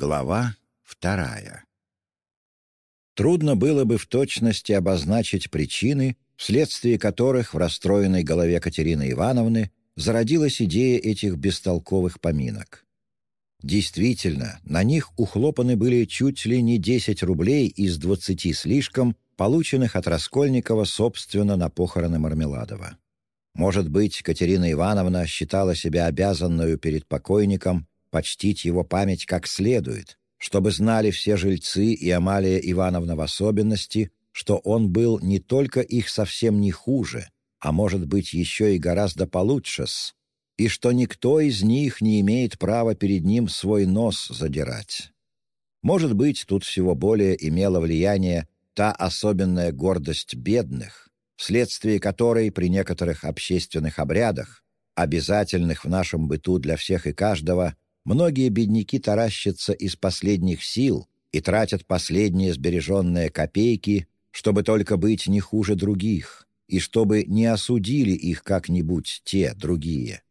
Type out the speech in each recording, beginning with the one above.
Глава вторая. Трудно было бы в точности обозначить причины, вследствие которых в расстроенной голове Катерины Ивановны зародилась идея этих бестолковых поминок. Действительно, на них ухлопаны были чуть ли не 10 рублей из 20 слишком, полученных от Раскольникова, собственно, на похороны Мармеладова. Может быть, Катерина Ивановна считала себя обязанную перед покойником почтить его память как следует, чтобы знали все жильцы и Амалия Ивановна в особенности, что он был не только их совсем не хуже, а может быть еще и гораздо получше-с, и что никто из них не имеет права перед ним свой нос задирать. Может быть, тут всего более имела влияние та особенная гордость бедных, вследствие которой при некоторых общественных обрядах, обязательных в нашем быту для всех и каждого, многие бедняки таращатся из последних сил и тратят последние сбереженные копейки, чтобы только быть не хуже других, и чтобы не осудили их как-нибудь те другие.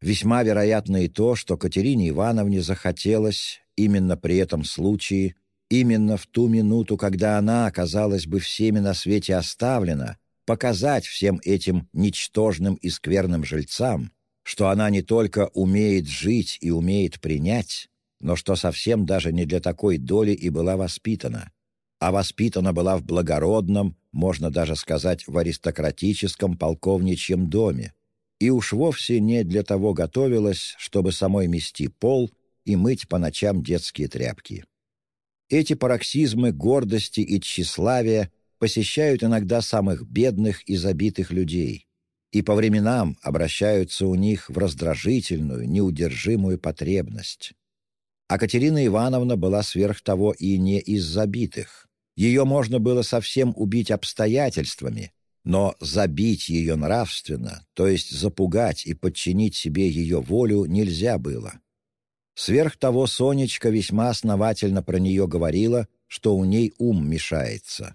Весьма вероятно и то, что Катерине Ивановне захотелось именно при этом случае, именно в ту минуту, когда она оказалась бы всеми на свете оставлена, показать всем этим ничтожным и скверным жильцам, что она не только умеет жить и умеет принять, но что совсем даже не для такой доли и была воспитана, а воспитана была в благородном, можно даже сказать, в аристократическом полковничьем доме, и уж вовсе не для того готовилась, чтобы самой мести пол и мыть по ночам детские тряпки. Эти пароксизмы гордости и тщеславия посещают иногда самых бедных и забитых людей и по временам обращаются у них в раздражительную, неудержимую потребность. А Катерина Ивановна была сверх того и не из забитых. Ее можно было совсем убить обстоятельствами, но забить ее нравственно, то есть запугать и подчинить себе ее волю, нельзя было. Сверх того Сонечка весьма основательно про нее говорила, что у ней ум мешается.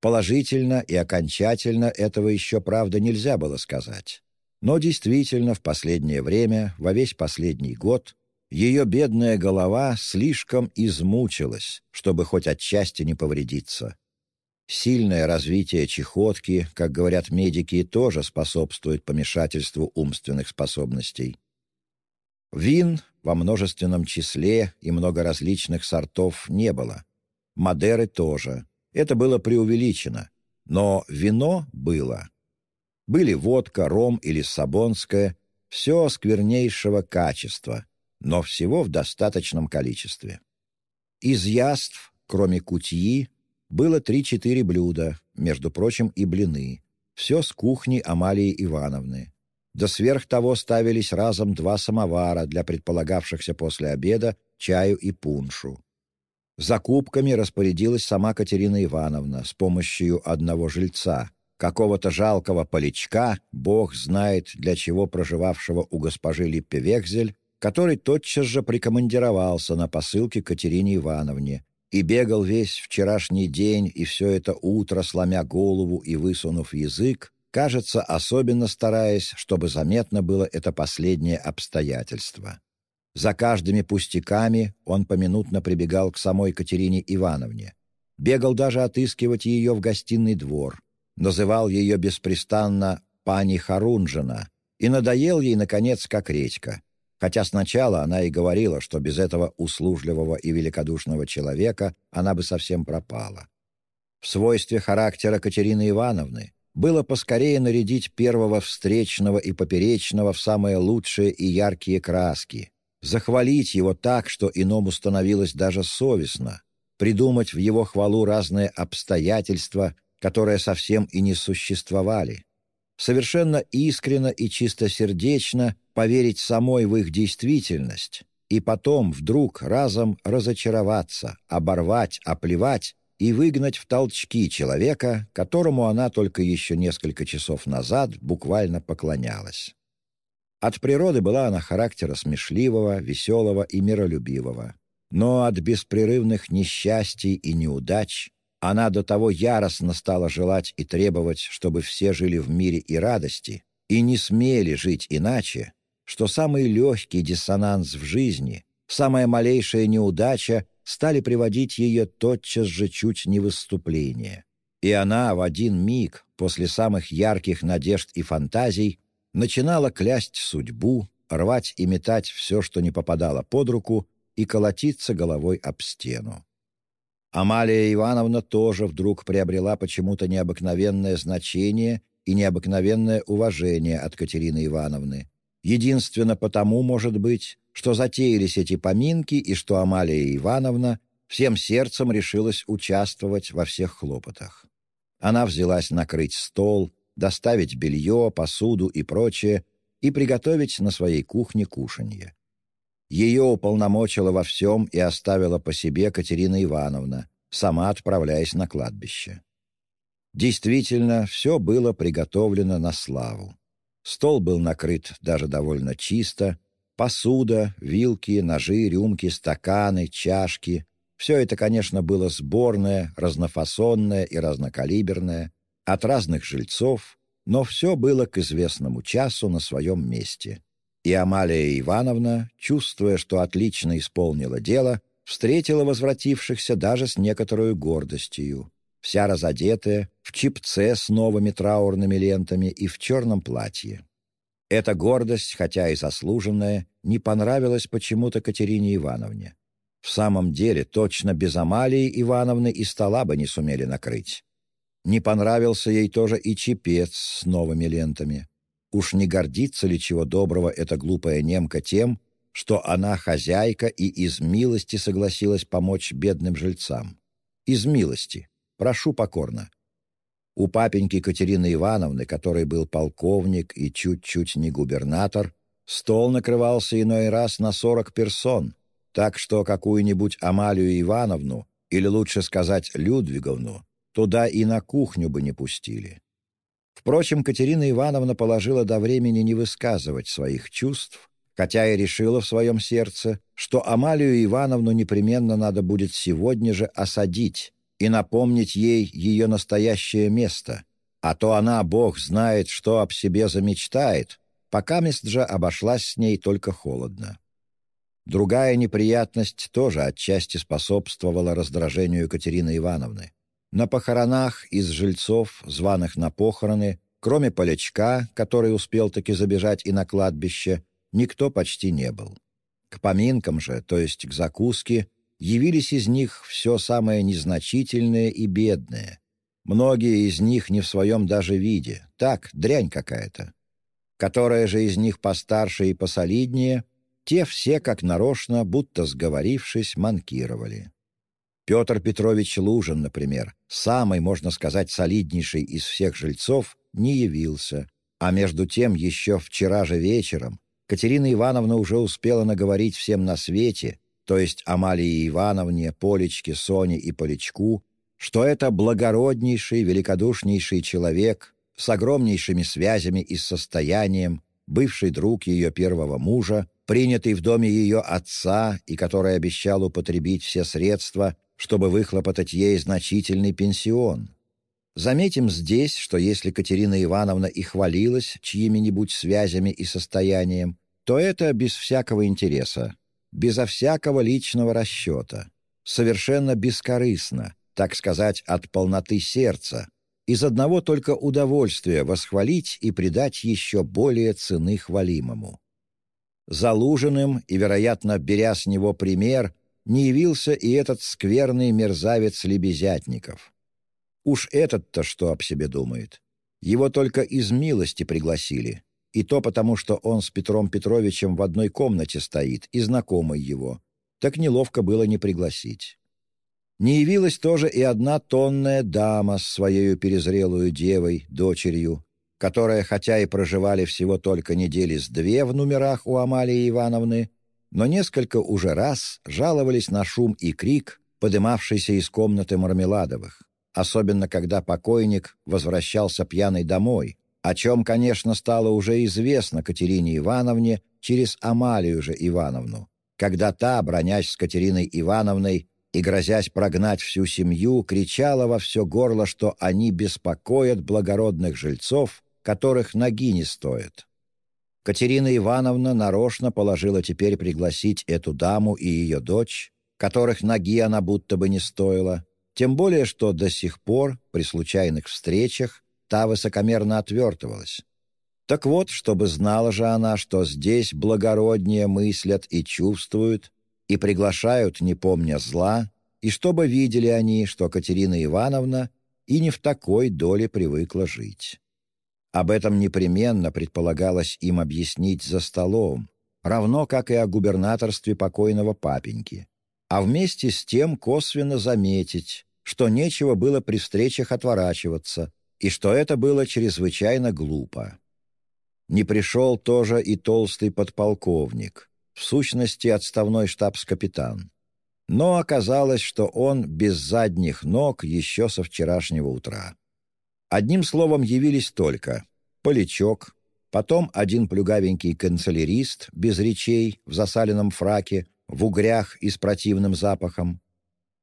Положительно и окончательно этого еще, правда, нельзя было сказать. Но действительно, в последнее время, во весь последний год, ее бедная голова слишком измучилась, чтобы хоть отчасти не повредиться. Сильное развитие чехотки, как говорят медики, тоже способствует помешательству умственных способностей. Вин во множественном числе и много различных сортов не было. Мадеры тоже. Это было преувеличено. Но вино было. Были водка, ром или сабонское, все сквернейшего качества, но всего в достаточном количестве. Из яств, кроме кутьи, было три-четыре блюда, между прочим, и блины. Все с кухни Амалии Ивановны. Да сверх того ставились разом два самовара для предполагавшихся после обеда чаю и пуншу. Закупками распорядилась сама Катерина Ивановна с помощью одного жильца, какого-то жалкого полячка, бог знает для чего проживавшего у госпожи Липпе-Вехзель, который тотчас же прикомандировался на посылке Катерине Ивановне и бегал весь вчерашний день и все это утро, сломя голову и высунув язык, кажется, особенно стараясь, чтобы заметно было это последнее обстоятельство. За каждыми пустяками он поминутно прибегал к самой Катерине Ивановне. Бегал даже отыскивать ее в гостиный двор. Называл ее беспрестанно «пани Харунжина» и надоел ей, наконец, как редька. Хотя сначала она и говорила, что без этого услужливого и великодушного человека она бы совсем пропала. В свойстве характера Катерины Ивановны было поскорее нарядить первого встречного и поперечного в самые лучшие и яркие краски, захвалить его так, что иному становилось даже совестно, придумать в его хвалу разные обстоятельства, которые совсем и не существовали, совершенно искренно и чистосердечно поверить самой в их действительность и потом вдруг разом разочароваться, оборвать, оплевать и выгнать в толчки человека, которому она только еще несколько часов назад буквально поклонялась. От природы была она характера смешливого, веселого и миролюбивого. Но от беспрерывных несчастий и неудач она до того яростно стала желать и требовать, чтобы все жили в мире и радости, и не смели жить иначе, что самый легкий диссонанс в жизни, самая малейшая неудача стали приводить ее тотчас же чуть не выступление. И она в один миг, после самых ярких надежд и фантазий, начинала клясть судьбу, рвать и метать все, что не попадало под руку, и колотиться головой об стену. Амалия Ивановна тоже вдруг приобрела почему-то необыкновенное значение и необыкновенное уважение от Катерины Ивановны. Единственно потому, может быть, что затеялись эти поминки и что Амалия Ивановна всем сердцем решилась участвовать во всех хлопотах. Она взялась накрыть стол, доставить белье, посуду и прочее и приготовить на своей кухне кушанье. Ее уполномочила во всем и оставила по себе Катерина Ивановна, сама отправляясь на кладбище. Действительно, все было приготовлено на славу. Стол был накрыт даже довольно чисто, посуда, вилки, ножи, рюмки, стаканы, чашки — все это, конечно, было сборное, разнофасонное и разнокалиберное, от разных жильцов, но все было к известному часу на своем месте. И Амалия Ивановна, чувствуя, что отлично исполнила дело, встретила возвратившихся даже с некоторой гордостью вся разодетая, в чипце с новыми траурными лентами и в черном платье. Эта гордость, хотя и заслуженная, не понравилась почему-то Катерине Ивановне. В самом деле, точно без Амалии Ивановны и стола бы не сумели накрыть. Не понравился ей тоже и чепец с новыми лентами. Уж не гордится ли чего доброго эта глупая немка тем, что она хозяйка и из милости согласилась помочь бедным жильцам? Из милости. Прошу покорно». У папеньки Катерины Ивановны, который был полковник и чуть-чуть не губернатор, стол накрывался иной раз на сорок персон, так что какую-нибудь Амалию Ивановну, или лучше сказать Людвиговну, туда и на кухню бы не пустили. Впрочем, Катерина Ивановна положила до времени не высказывать своих чувств, хотя и решила в своем сердце, что Амалию Ивановну непременно надо будет сегодня же осадить, и напомнить ей ее настоящее место, а то она, Бог знает, что об себе замечтает, пока мест же обошлась с ней только холодно. Другая неприятность тоже отчасти способствовала раздражению Екатерины Ивановны. На похоронах из жильцов, званых на похороны, кроме полячка, который успел таки забежать и на кладбище, никто почти не был. К поминкам же, то есть к закуске, явились из них все самое незначительное и бедное. Многие из них не в своем даже виде, так, дрянь какая-то. Которая же из них постарше и посолиднее, те все, как нарочно, будто сговорившись, манкировали. Петр Петрович Лужин, например, самый, можно сказать, солиднейший из всех жильцов, не явился, а между тем еще вчера же вечером Катерина Ивановна уже успела наговорить всем на свете, то есть Амалии Ивановне, Полечке, Соне и Полечку, что это благороднейший, великодушнейший человек с огромнейшими связями и состоянием, бывший друг ее первого мужа, принятый в доме ее отца и который обещал употребить все средства, чтобы выхлопотать ей значительный пенсион. Заметим здесь, что если Катерина Ивановна и хвалилась чьими-нибудь связями и состоянием, то это без всякого интереса, безо всякого личного расчета, совершенно бескорыстно, так сказать, от полноты сердца, из одного только удовольствия восхвалить и придать еще более цены хвалимому. Залуженным и, вероятно, беря с него пример, не явился и этот скверный мерзавец Лебезятников. Уж этот-то что об себе думает? Его только из милости пригласили, и то потому, что он с Петром Петровичем в одной комнате стоит и знакомый его. Так неловко было не пригласить. Не явилась тоже и одна тонная дама с своей перезрелую девой, дочерью, которая, хотя и проживали всего только недели с две в номерах у Амалии Ивановны, но несколько уже раз жаловались на шум и крик, подымавшийся из комнаты Мармеладовых, особенно когда покойник возвращался пьяный домой, о чем, конечно, стало уже известно Катерине Ивановне через Амалию же Ивановну, когда та, бронясь с Катериной Ивановной и грозясь прогнать всю семью, кричала во все горло, что они беспокоят благородных жильцов, которых ноги не стоят. Катерина Ивановна нарочно положила теперь пригласить эту даму и ее дочь, которых ноги она будто бы не стоила, тем более, что до сих пор, при случайных встречах, та высокомерно отвертывалась. Так вот, чтобы знала же она, что здесь благороднее мыслят и чувствуют, и приглашают, не помня зла, и чтобы видели они, что Катерина Ивановна и не в такой доле привыкла жить. Об этом непременно предполагалось им объяснить за столом, равно как и о губернаторстве покойного папеньки, а вместе с тем косвенно заметить, что нечего было при встречах отворачиваться и что это было чрезвычайно глупо. Не пришел тоже и толстый подполковник, в сущности отставной штабс-капитан. Но оказалось, что он без задних ног еще со вчерашнего утра. Одним словом, явились только Полячок, потом один плюгавенький канцелярист без речей в засаленном фраке, в угрях и с противным запахом,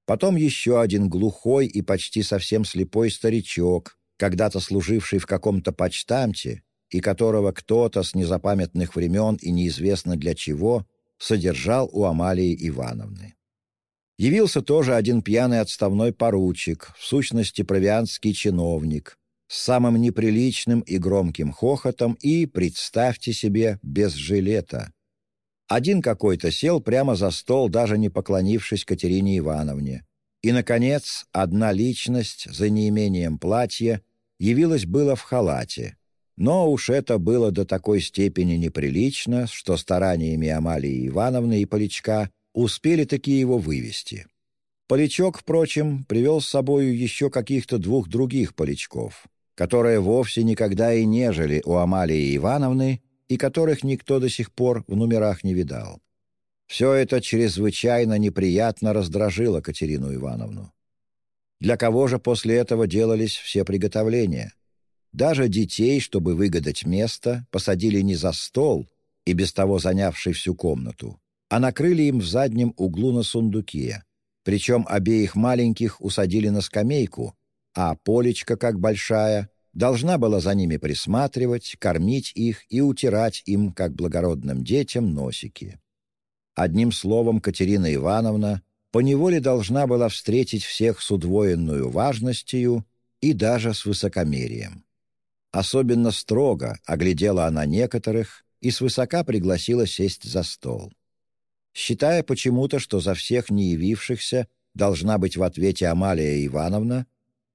потом еще один глухой и почти совсем слепой старичок, когда-то служивший в каком-то почтамте и которого кто-то с незапамятных времен и неизвестно для чего содержал у Амалии Ивановны. Явился тоже один пьяный отставной поручик, в сущности провианский чиновник, с самым неприличным и громким хохотом и, представьте себе, без жилета. Один какой-то сел прямо за стол, даже не поклонившись Катерине Ивановне. И, наконец, одна личность за неимением платья явилась было в халате. Но уж это было до такой степени неприлично, что стараниями Амалии Ивановны и Поличка успели такие его вывести. Полячок, впрочем, привел с собою еще каких-то двух других полячков, которые вовсе никогда и не жили у Амалии Ивановны и которых никто до сих пор в номерах не видал. Все это чрезвычайно неприятно раздражило Катерину Ивановну. Для кого же после этого делались все приготовления? Даже детей, чтобы выгадать место, посадили не за стол и без того занявший всю комнату, а накрыли им в заднем углу на сундуке. Причем обеих маленьких усадили на скамейку, а Полечка, как большая, должна была за ними присматривать, кормить их и утирать им, как благородным детям, носики. Одним словом, Катерина Ивановна поневоле должна была встретить всех с удвоенную важностью и даже с высокомерием. Особенно строго оглядела она некоторых и свысока пригласила сесть за стол считая почему-то, что за всех не явившихся должна быть в ответе Амалия Ивановна,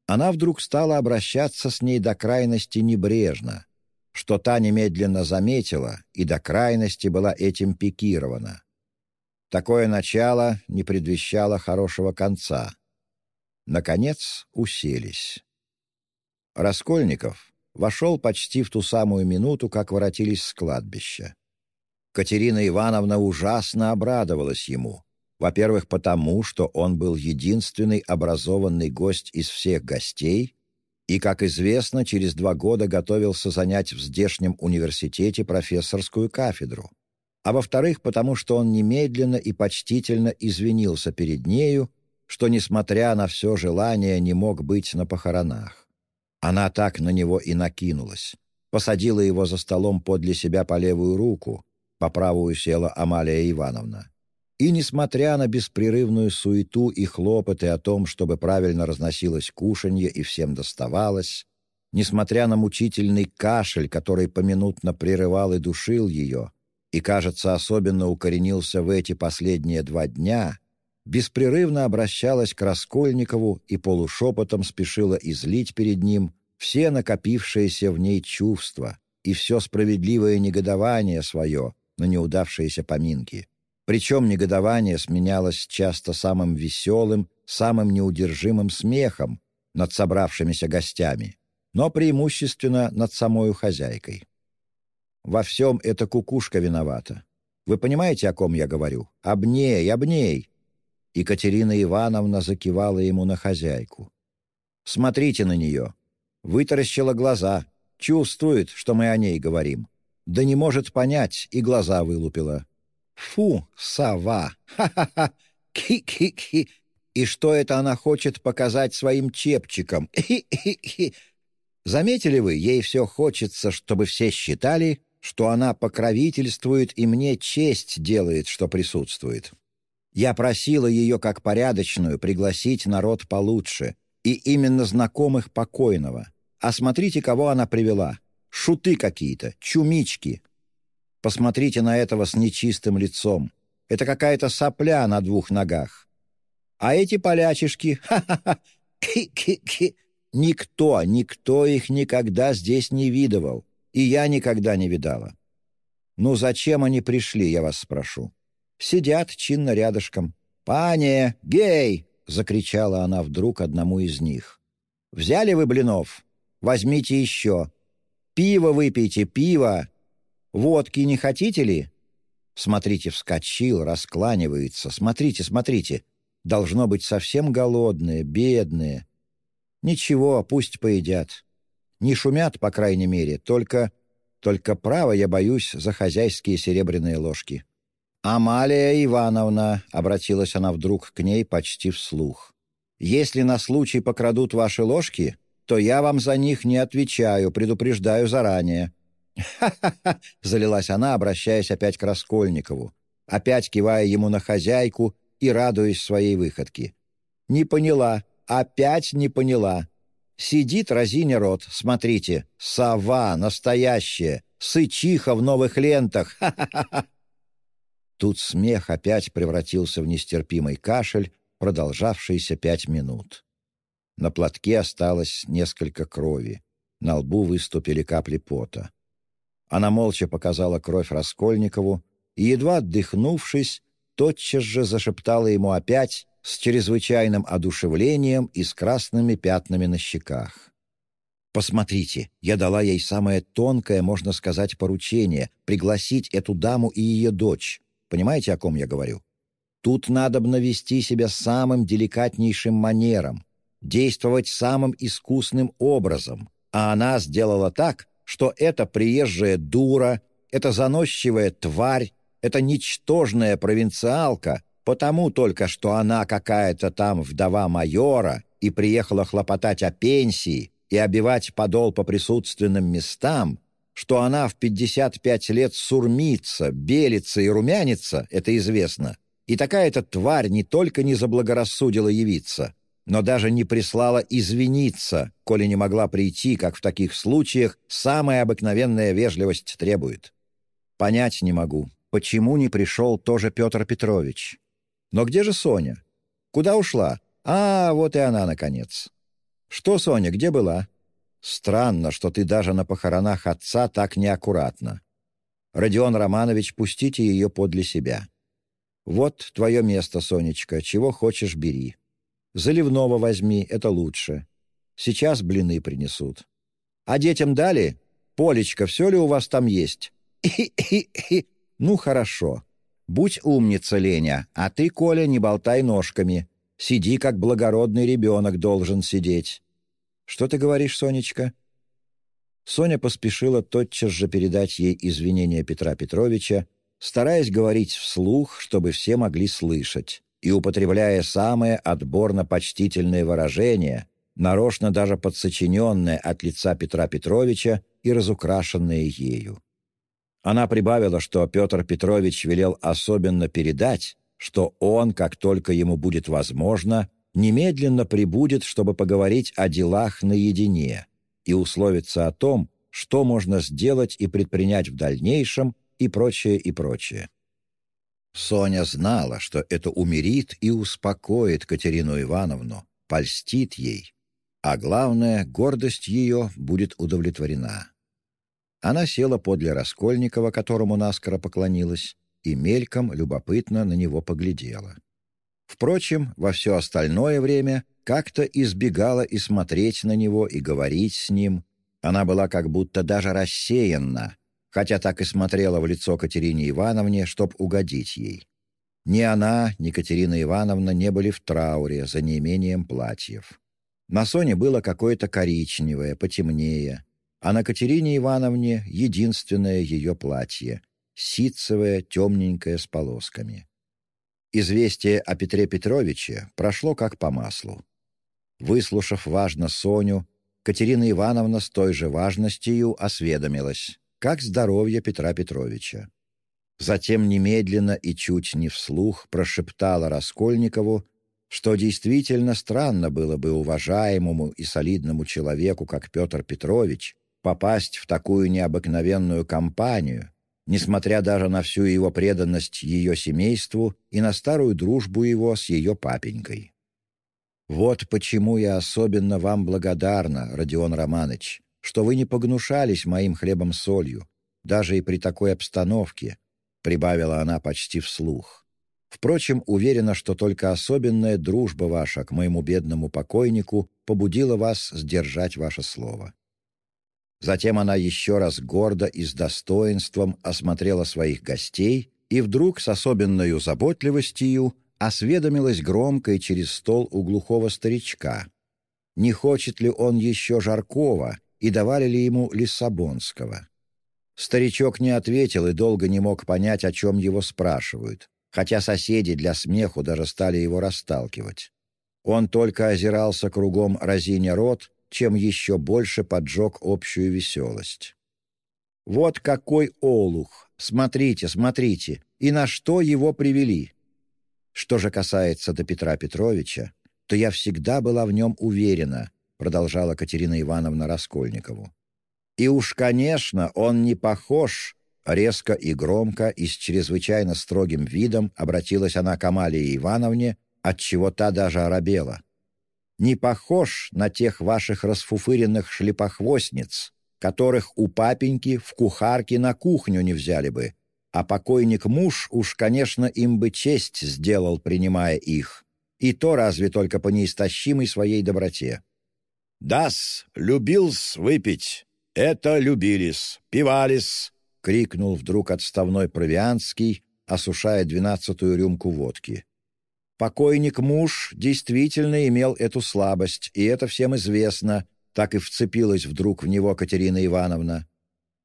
она вдруг стала обращаться с ней до крайности небрежно, что та немедленно заметила и до крайности была этим пикирована. Такое начало не предвещало хорошего конца. Наконец уселись. Раскольников вошел почти в ту самую минуту, как воротились с кладбища. Катерина Ивановна ужасно обрадовалась ему. Во-первых, потому, что он был единственный образованный гость из всех гостей, и, как известно, через два года готовился занять в здешнем университете профессорскую кафедру. А во-вторых, потому что он немедленно и почтительно извинился перед нею, что, несмотря на все желание, не мог быть на похоронах. Она так на него и накинулась, посадила его за столом подле себя по левую руку, по правую села Амалия Ивановна. И, несмотря на беспрерывную суету и хлопоты о том, чтобы правильно разносилось кушанье и всем доставалось, несмотря на мучительный кашель, который поминутно прерывал и душил ее, и, кажется, особенно укоренился в эти последние два дня, беспрерывно обращалась к Раскольникову и полушепотом спешила излить перед ним все накопившиеся в ней чувства и все справедливое негодование свое на неудавшиеся поминки. Причем негодование сменялось часто самым веселым, самым неудержимым смехом над собравшимися гостями, но преимущественно над самою хозяйкой. Во всем эта кукушка виновата. Вы понимаете, о ком я говорю? Об ней, об ней. Екатерина Ивановна закивала ему на хозяйку. «Смотрите на нее. Вытаращила глаза. Чувствует, что мы о ней говорим да не может понять, и глаза вылупила. «Фу, сова! Ха-ха-ха! Ки-ки-ки! И что это она хочет показать своим чепчиком? Хи-хи-хи!» Заметили вы, ей все хочется, чтобы все считали, что она покровительствует и мне честь делает, что присутствует. Я просила ее, как порядочную, пригласить народ получше, и именно знакомых покойного. А смотрите, кого она привела. Шуты какие-то, чумички. Посмотрите на этого с нечистым лицом. Это какая-то сопля на двух ногах. А эти полячишки, ха-ха-ха, ки-ки-ки, никто, никто их никогда здесь не видывал. И я никогда не видала. Ну зачем они пришли, я вас спрошу? Сидят чинно рядышком. «Пане, гей!» — закричала она вдруг одному из них. «Взяли вы блинов? Возьмите еще. Пиво выпейте, пиво. Водки не хотите ли?» Смотрите, вскочил, раскланивается. Смотрите, смотрите. Должно быть совсем голодные, бедные. Ничего, пусть поедят. Не шумят, по крайней мере, только... Только право я боюсь за хозяйские серебряные ложки. «Амалия Ивановна», — обратилась она вдруг к ней почти вслух, «если на случай покрадут ваши ложки, то я вам за них не отвечаю, предупреждаю заранее». «Ха-ха-ха!» — залилась она, обращаясь опять к Раскольникову, опять кивая ему на хозяйку и радуясь своей выходке. «Не поняла, опять не поняла. Сидит разиня рот, смотрите, сова настоящая, сычиха в новых лентах, ха-ха-ха!» Тут смех опять превратился в нестерпимый кашель, продолжавшийся пять минут. На платке осталось несколько крови, на лбу выступили капли пота. Она молча показала кровь Раскольникову и, едва отдыхнувшись, тотчас же зашептала ему опять с чрезвычайным одушевлением и с красными пятнами на щеках. «Посмотрите, я дала ей самое тонкое, можно сказать, поручение — пригласить эту даму и ее дочь. Понимаете, о ком я говорю? Тут надо навести себя самым деликатнейшим манером, действовать самым искусным образом, а она сделала так, что эта приезжая дура, эта заносчивая тварь, эта ничтожная провинциалка Потому только, что она какая-то там вдова майора и приехала хлопотать о пенсии и обивать подол по присутственным местам, что она в 55 лет сурмится, белится и румянится, это известно. И такая-то тварь не только не заблагорассудила явиться, но даже не прислала извиниться, коли не могла прийти, как в таких случаях самая обыкновенная вежливость требует. Понять не могу, почему не пришел тоже Петр Петрович. Но где же Соня? Куда ушла? А, вот и она, наконец. Что, Соня, где была? Странно, что ты даже на похоронах отца так неаккуратно. Родион Романович, пустите ее подле себя. Вот твое место, Сонечка, чего хочешь, бери. Заливного возьми, это лучше. Сейчас блины принесут. А детям дали? Полечка, все ли у вас там есть? Ну, хорошо. Будь умница, Леня, а ты, Коля, не болтай ножками. Сиди, как благородный ребенок должен сидеть. Что ты говоришь, Сонечка?» Соня поспешила тотчас же передать ей извинения Петра Петровича, стараясь говорить вслух, чтобы все могли слышать, и употребляя самые отборно-почтительные выражения, нарочно даже подсочиненные от лица Петра Петровича и разукрашенные ею. Она прибавила, что Петр Петрович велел особенно передать, что он, как только ему будет возможно, немедленно прибудет, чтобы поговорить о делах наедине и условиться о том, что можно сделать и предпринять в дальнейшем и прочее, и прочее. Соня знала, что это умерит и успокоит Катерину Ивановну, польстит ей, а главное, гордость ее будет удовлетворена. Она села подле Раскольникова, которому наскоро поклонилась, и мельком любопытно на него поглядела. Впрочем, во все остальное время как-то избегала и смотреть на него, и говорить с ним. Она была как будто даже рассеянна, хотя так и смотрела в лицо Катерине Ивановне, чтоб угодить ей. Ни она, ни Катерина Ивановна не были в трауре за неимением платьев. На Соне было какое-то коричневое, потемнее, а на Катерине Ивановне единственное ее платье — ситцевое, темненькое с полосками. Известие о Петре Петровиче прошло как по маслу. Выслушав важно Соню, Катерина Ивановна с той же важностью осведомилась. Как здоровье Петра Петровича. Затем немедленно и чуть не вслух прошептала Раскольникову, что действительно странно было бы уважаемому и солидному человеку, как Петр Петрович, попасть в такую необыкновенную компанию, несмотря даже на всю его преданность ее семейству и на старую дружбу его с ее папенькой. «Вот почему я особенно вам благодарна, Родион Романович, что вы не погнушались моим хлебом-солью, даже и при такой обстановке», — прибавила она почти вслух. «Впрочем, уверена, что только особенная дружба ваша к моему бедному покойнику побудила вас сдержать ваше слово». Затем она еще раз гордо и с достоинством осмотрела своих гостей и вдруг с особенной заботливостью осведомилась громко и через стол у глухого старичка. Не хочет ли он еще Жаркова и давали ли ему Лиссабонского? Старичок не ответил и долго не мог понять, о чем его спрашивают, хотя соседи для смеху даже стали его расталкивать. Он только озирался кругом разиня рот чем еще больше поджег общую веселость. «Вот какой олух! Смотрите, смотрите! И на что его привели!» Что же касается до Петра Петровича, то я всегда была в нем уверена, продолжала Катерина Ивановна Раскольникову. И уж, конечно, он не похож, резко и громко и с чрезвычайно строгим видом обратилась она к Амалии Ивановне, отчего та даже оробела не похож на тех ваших расфуфыренных шлепохвостниц, которых у папеньки в кухарке на кухню не взяли бы, а покойник-муж уж, конечно, им бы честь сделал, принимая их, и то разве только по неистощимой своей доброте. «Да-с, любил-с выпить, это любились, пивались!» — крикнул вдруг отставной Провианский, осушая двенадцатую рюмку водки. Покойник-муж действительно имел эту слабость, и это всем известно, так и вцепилась вдруг в него Катерина Ивановна.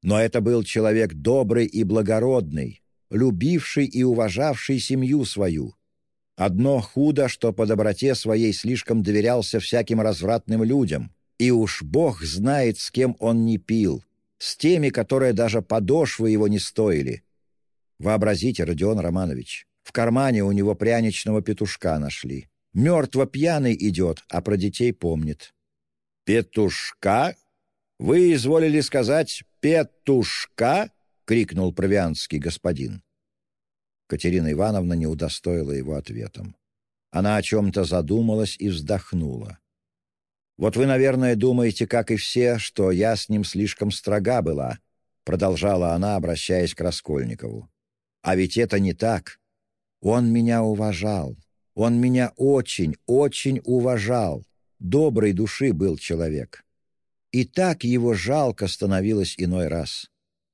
Но это был человек добрый и благородный, любивший и уважавший семью свою. Одно худо, что по доброте своей слишком доверялся всяким развратным людям, и уж Бог знает, с кем он не пил, с теми, которые даже подошвы его не стоили. Вообразите, Родион Романович, в кармане у него пряничного петушка нашли. Мертво пьяный идет, а про детей помнит. «Петушка? Вы изволили сказать «петушка»?» — крикнул провианский господин. Катерина Ивановна не удостоила его ответом. Она о чем-то задумалась и вздохнула. «Вот вы, наверное, думаете, как и все, что я с ним слишком строга была», продолжала она, обращаясь к Раскольникову. «А ведь это не так. Он меня уважал. Он меня очень, очень уважал. Доброй души был человек. И так его жалко становилось иной раз.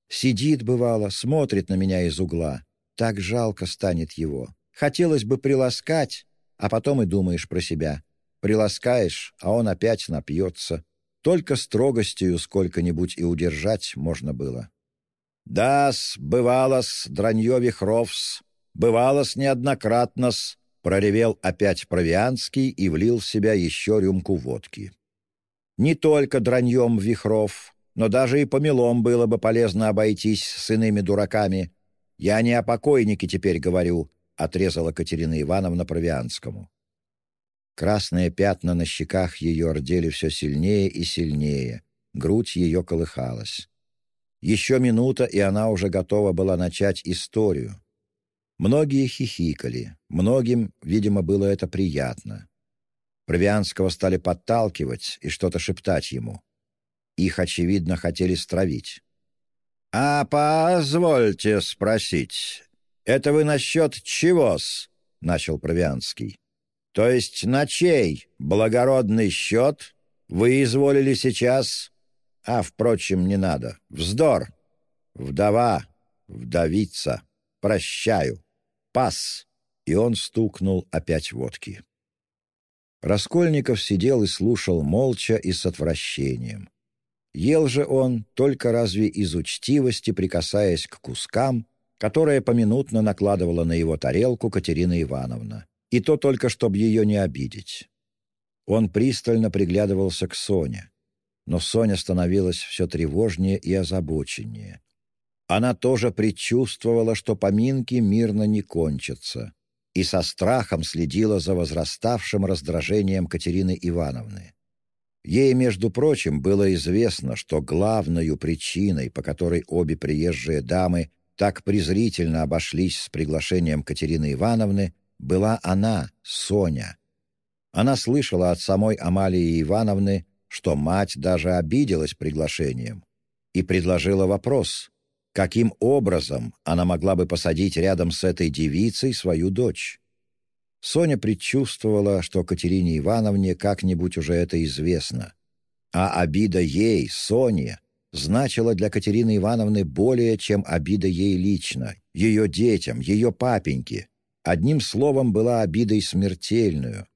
Сидит, бывало, смотрит на меня из угла. Так жалко станет его. Хотелось бы приласкать, а потом и думаешь про себя. Приласкаешь, а он опять напьется. Только строгостью сколько-нибудь и удержать можно было. «Да-с, бывало-с, дранье вихровс, Бывало-с неоднократно-с, проревел опять Провианский и влил в себя еще рюмку водки. Не только драньем вихров, но даже и помелом было бы полезно обойтись с иными дураками. Я не о покойнике теперь говорю, — отрезала Катерина Ивановна Провианскому. Красные пятна на щеках ее рдели все сильнее и сильнее, грудь ее колыхалась. Еще минута, и она уже готова была начать историю. Многие хихикали, многим, видимо, было это приятно. Провианского стали подталкивать и что-то шептать ему. Их, очевидно, хотели стравить. «А позвольте спросить, это вы насчет чего-с?» — начал Провианский. «То есть на чей благородный счет вы изволили сейчас...» «А, впрочем, не надо. Вздор. Вдова, вдовица. Прощаю. Пас!» И он стукнул опять водки. Раскольников сидел и слушал молча и с отвращением. Ел же он только разве из учтивости, прикасаясь к кускам, которые поминутно накладывала на его тарелку Катерина Ивановна, и то только, чтобы ее не обидеть. Он пристально приглядывался к Соне, но Соня становилась все тревожнее и озабоченнее. Она тоже предчувствовала, что поминки мирно не кончатся, и со страхом следила за возраставшим раздражением Катерины Ивановны. Ей, между прочим, было известно, что главной причиной, по которой обе приезжие дамы так презрительно обошлись с приглашением Катерины Ивановны, была она, Соня. Она слышала от самой Амалии Ивановны, что мать даже обиделась приглашением и предложила вопрос, каким образом она могла бы посадить рядом с этой девицей свою дочь. Соня предчувствовала, что Катерине Ивановне как-нибудь уже это известно. А обида ей, Соне, значила для Катерины Ивановны более, чем обида ей лично, ее детям, ее папеньке. Одним словом, была обидой смертельную.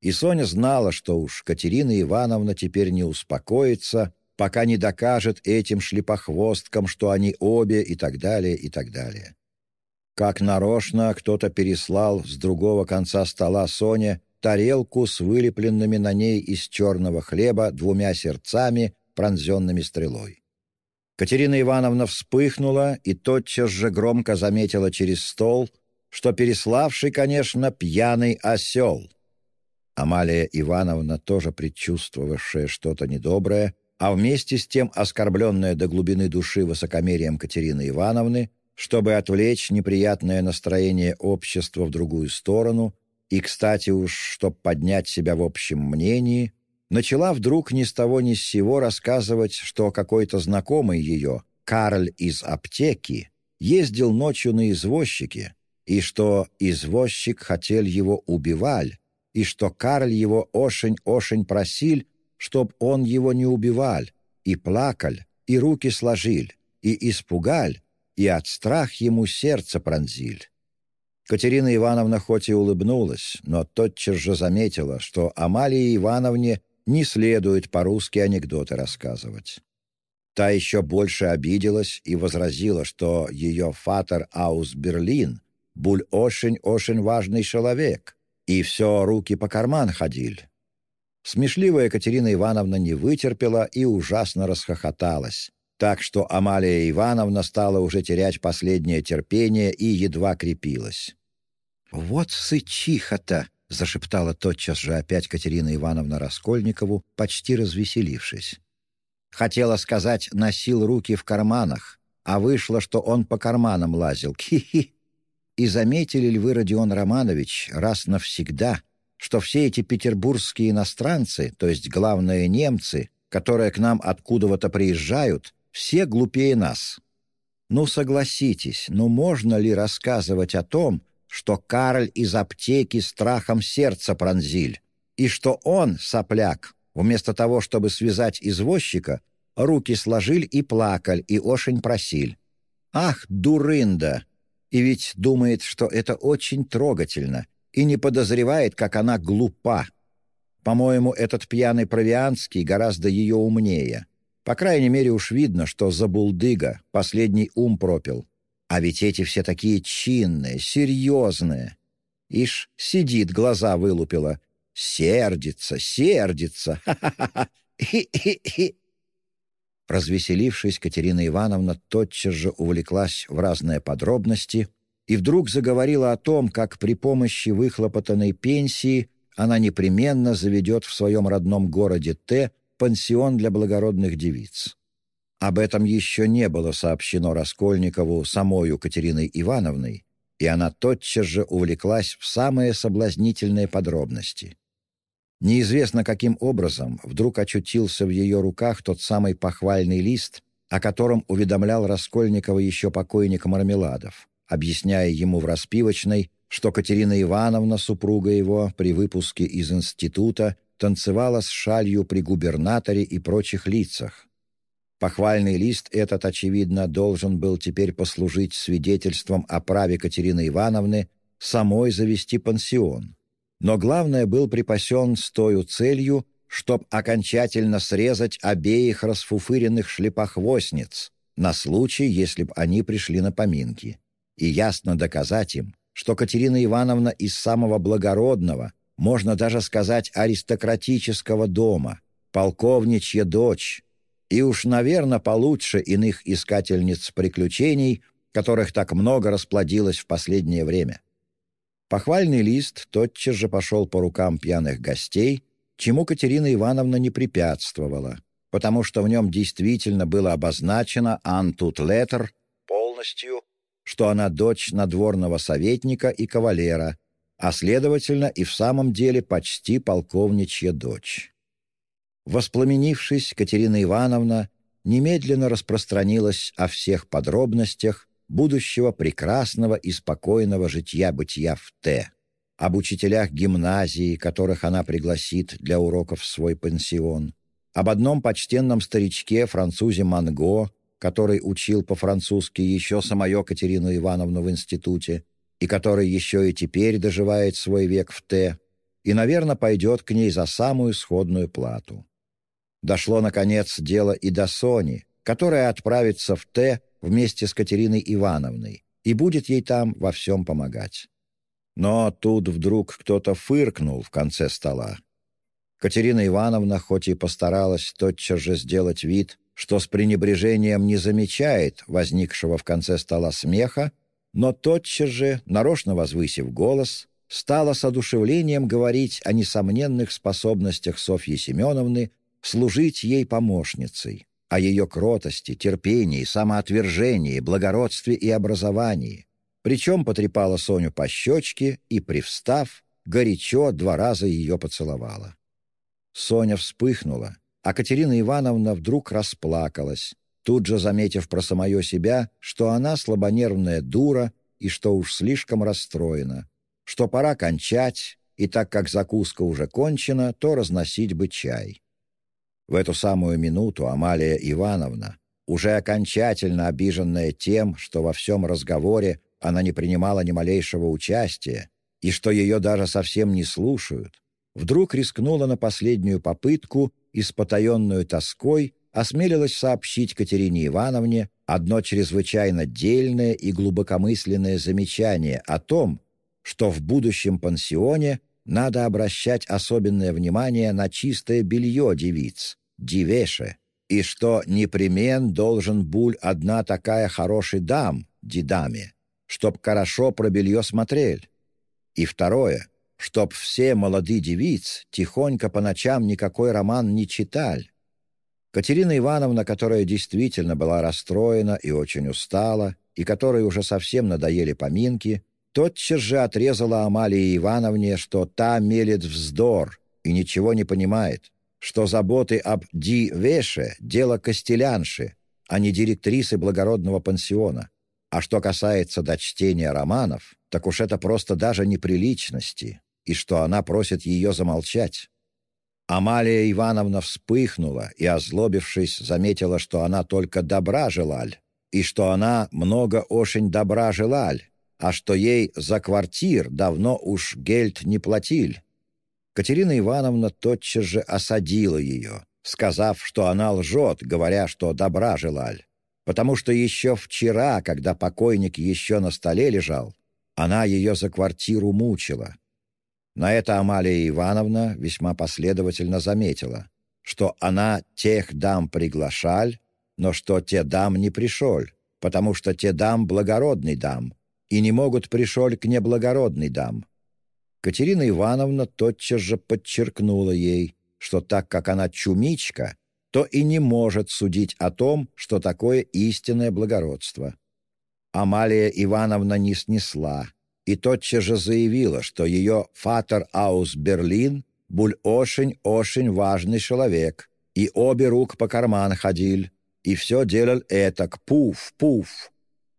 И Соня знала, что уж Катерина Ивановна теперь не успокоится, пока не докажет этим шлепохвосткам, что они обе и так далее, и так далее. Как нарочно кто-то переслал с другого конца стола Соне тарелку с вылепленными на ней из черного хлеба двумя сердцами, пронзенными стрелой. Катерина Ивановна вспыхнула и тотчас же громко заметила через стол, что переславший, конечно, пьяный осел. Амалия Ивановна, тоже предчувствовавшая что-то недоброе, а вместе с тем оскорбленная до глубины души высокомерием Катерины Ивановны, чтобы отвлечь неприятное настроение общества в другую сторону и, кстати уж, чтобы поднять себя в общем мнении, начала вдруг ни с того ни с сего рассказывать, что какой-то знакомый ее, Карль из аптеки, ездил ночью на извозчике, и что извозчик хотел его убивать, и что Карль его очень-очень просил, чтоб он его не убивал, и плакал, и руки сложил, и испугал, и от страх ему сердце пронзил. Катерина Ивановна хоть и улыбнулась, но тотчас же заметила, что Амалии Ивановне не следует по-русски анекдоты рассказывать. Та еще больше обиделась и возразила, что ее фатер Аус Берлин буль очень-очень важный человек, и все руки по карман ходил. Смешливая Катерина Ивановна не вытерпела и ужасно расхохоталась, так что Амалия Ивановна стала уже терять последнее терпение и едва крепилась. «Вот сычиха-то!» — зашептала тотчас же опять Катерина Ивановна Раскольникову, почти развеселившись. Хотела сказать «носил руки в карманах», а вышло, что он по карманам лазил. Хи-хи! И заметили ли вы, Родион Романович, раз навсегда, что все эти петербургские иностранцы, то есть главные немцы, которые к нам откуда-то приезжают, все глупее нас. Ну, согласитесь, ну можно ли рассказывать о том, что Карль из аптеки страхом сердца пронзиль, и что он, сопляк, вместо того, чтобы связать извозчика, руки сложил и плакаль, и ошень просиль. Ах, дурында! И ведь думает, что это очень трогательно, и не подозревает, как она глупа. По-моему, этот пьяный провианский гораздо ее умнее. По крайней мере, уж видно, что за булдыга последний ум пропил. А ведь эти все такие чинные, серьезные. Ишь, сидит, глаза вылупила. Сердится, сердится. Ха-ха-ха. Хи-хи-хи. Развеселившись, Катерина Ивановна тотчас же увлеклась в разные подробности и вдруг заговорила о том, как при помощи выхлопотанной пенсии она непременно заведет в своем родном городе Т пансион для благородных девиц. Об этом еще не было сообщено Раскольникову самою Катериной Ивановной, и она тотчас же увлеклась в самые соблазнительные подробности. Неизвестно каким образом вдруг очутился в ее руках тот самый похвальный лист, о котором уведомлял Раскольникова еще покойник Мармеладов, объясняя ему в распивочной, что Катерина Ивановна, супруга его, при выпуске из института танцевала с шалью при губернаторе и прочих лицах. Похвальный лист этот, очевидно, должен был теперь послужить свидетельством о праве Катерины Ивановны самой завести пансион. Но главное был припасен с той целью, чтоб окончательно срезать обеих расфуфыренных шлепохвостниц на случай, если б они пришли на поминки, и ясно доказать им, что Катерина Ивановна из самого благородного, можно даже сказать, аристократического дома, полковничья дочь, и уж, наверное, получше иных искательниц приключений, которых так много расплодилось в последнее время. Похвальный лист тотчас же пошел по рукам пьяных гостей, чему Катерина Ивановна не препятствовала, потому что в нем действительно было обозначено «антут летер» полностью, что она дочь надворного советника и кавалера, а, следовательно, и в самом деле почти полковничья дочь. Воспламенившись, Катерина Ивановна немедленно распространилась о всех подробностях будущего прекрасного и спокойного житья-бытия в Т, об учителях гимназии, которых она пригласит для уроков в свой пансион, об одном почтенном старичке, французе Манго, который учил по-французски еще самое Катерину Ивановну в институте, и который еще и теперь доживает свой век в Т, и, наверное, пойдет к ней за самую сходную плату. Дошло, наконец, дело и до Сони, которая отправится в Т вместе с Катериной Ивановной и будет ей там во всем помогать. Но тут вдруг кто-то фыркнул в конце стола. Катерина Ивановна хоть и постаралась тотчас же сделать вид, что с пренебрежением не замечает возникшего в конце стола смеха, но тотчас же, нарочно возвысив голос, стала с одушевлением говорить о несомненных способностях Софьи Семеновны служить ей помощницей, о ее кротости, терпении, самоотвержении, благородстве и образовании. Причем потрепала Соню по щечке и, привстав, горячо два раза ее поцеловала. Соня вспыхнула, а Катерина Ивановна вдруг расплакалась, тут же заметив про самое себя, что она слабонервная дура и что уж слишком расстроена, что пора кончать, и так как закуска уже кончена, то разносить бы чай. В эту самую минуту Амалия Ивановна, уже окончательно обиженная тем, что во всем разговоре она не принимала ни малейшего участия и что ее даже совсем не слушают, вдруг рискнула на последнюю попытку и с потаенную тоской осмелилась сообщить Катерине Ивановне одно чрезвычайно дельное и глубокомысленное замечание о том, что в будущем пансионе надо обращать особенное внимание на чистое белье девиц, девеше, и что непремен должен буль одна такая хороший дам, дедами, чтоб хорошо про белье смотрел. И второе, чтоб все молодые девиц тихонько по ночам никакой роман не читали. Катерина Ивановна, которая действительно была расстроена и очень устала, и которой уже совсем надоели поминки, тотчас же отрезала Амалии Ивановне, что та мелет вздор и ничего не понимает, что заботы об Ди Веше — дело костелянши, а не директрисы благородного пансиона. А что касается дочтения романов, так уж это просто даже неприличности, и что она просит ее замолчать. Амалия Ивановна вспыхнула и, озлобившись, заметила, что она только добра желаль, и что она много очень добра желаль, а что ей за квартир давно уж гельд не платиль. Катерина Ивановна тотчас же осадила ее, сказав, что она лжет, говоря, что добра желаль, потому что еще вчера, когда покойник еще на столе лежал, она ее за квартиру мучила. На это Амалия Ивановна весьма последовательно заметила, что она тех дам приглашаль, но что те дам не пришел, потому что те дам благородный дам, и не могут пришоль к неблагородный дам. Катерина Ивановна тотчас же подчеркнула ей, что так как она чумичка, то и не может судить о том, что такое истинное благородство. Амалия Ивановна не снесла и тотчас же заявила, что ее «фатер аус Берлин» буль очень-очень важный человек, и обе рук по карман ходил, и все делал это к пуф-пуф,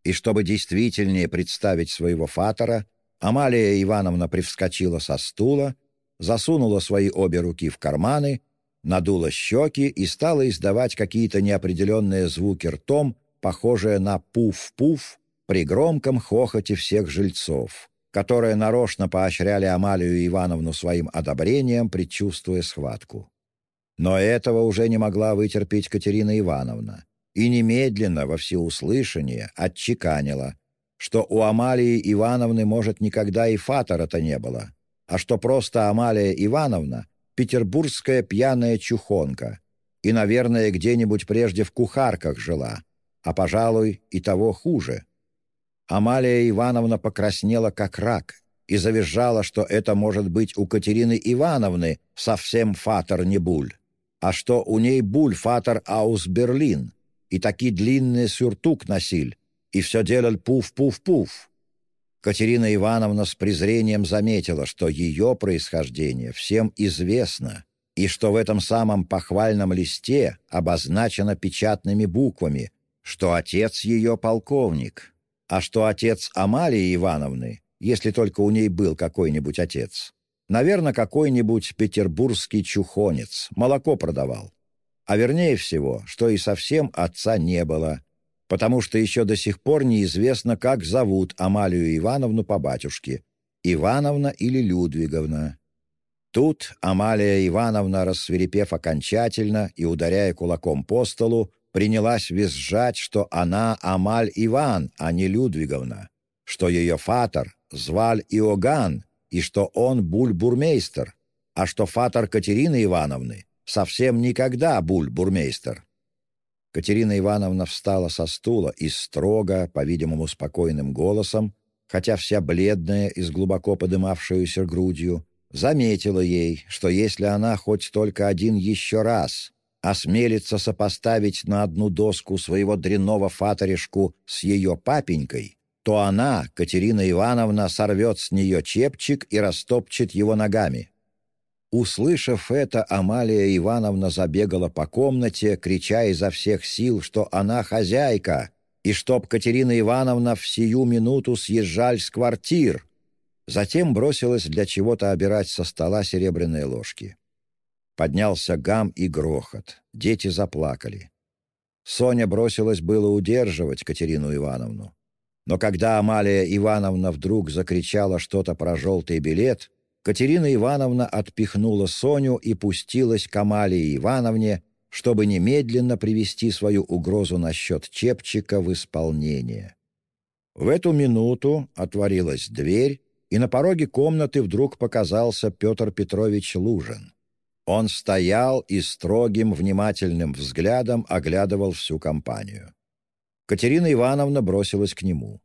и чтобы действительнее представить своего фатора, Амалия Ивановна привскочила со стула, засунула свои обе руки в карманы, надула щеки и стала издавать какие-то неопределенные звуки ртом, похожие на пуф-пуф, при громком хохоте всех жильцов, которые нарочно поощряли Амалию Ивановну своим одобрением, предчувствуя схватку. Но этого уже не могла вытерпеть Катерина Ивановна и немедленно во всеуслышание отчеканила, что у Амалии Ивановны, может, никогда и фатора-то не было, а что просто Амалия Ивановна — петербургская пьяная чухонка, и, наверное, где-нибудь прежде в кухарках жила, а, пожалуй, и того хуже. Амалия Ивановна покраснела, как рак, и завизжала, что это может быть у Катерины Ивановны совсем фатер не буль, а что у ней буль фатер аус Берлин, и таки длинный сюртук носиль, и все делал пуф-пуф-пуф. Катерина Ивановна с презрением заметила, что ее происхождение всем известно, и что в этом самом похвальном листе обозначено печатными буквами, что отец ее полковник, а что отец Амалии Ивановны, если только у ней был какой-нибудь отец, наверное, какой-нибудь петербургский чухонец, молоко продавал. А вернее всего, что и совсем отца не было, потому что еще до сих пор неизвестно, как зовут Амалию Ивановну по батюшке, Ивановна или Людвиговна. Тут Амалия Ивановна, рассверепев окончательно и ударяя кулаком по столу, принялась визжать, что она Амаль Иван, а не Людвиговна, что ее фатер зваль Иоганн, и что он буль-бурмейстер, а что фатер Катерины Ивановны совсем никогда буль-бурмейстер. Катерина Ивановна встала со стула и строго, по-видимому, спокойным голосом, хотя вся бледная и с глубоко подымавшуюся грудью, заметила ей, что если она хоть только один еще раз осмелится сопоставить на одну доску своего дрянного фаторишку с ее папенькой, то она, Катерина Ивановна, сорвет с нее чепчик и растопчет его ногами. Услышав это, Амалия Ивановна забегала по комнате, крича изо всех сил, что она хозяйка, и чтоб Катерина Ивановна в сию минуту съезжаль с квартир. Затем бросилась для чего-то обирать со стола серебряные ложки. Поднялся гам и грохот. Дети заплакали. Соня бросилась было удерживать Катерину Ивановну. Но когда Амалия Ивановна вдруг закричала что-то про желтый билет, Катерина Ивановна отпихнула Соню и пустилась к Амалии Ивановне, чтобы немедленно привести свою угрозу насчет Чепчика в исполнение. В эту минуту отворилась дверь, и на пороге комнаты вдруг показался Петр Петрович Лужин. Он стоял и строгим, внимательным взглядом оглядывал всю компанию. Катерина Ивановна бросилась к нему.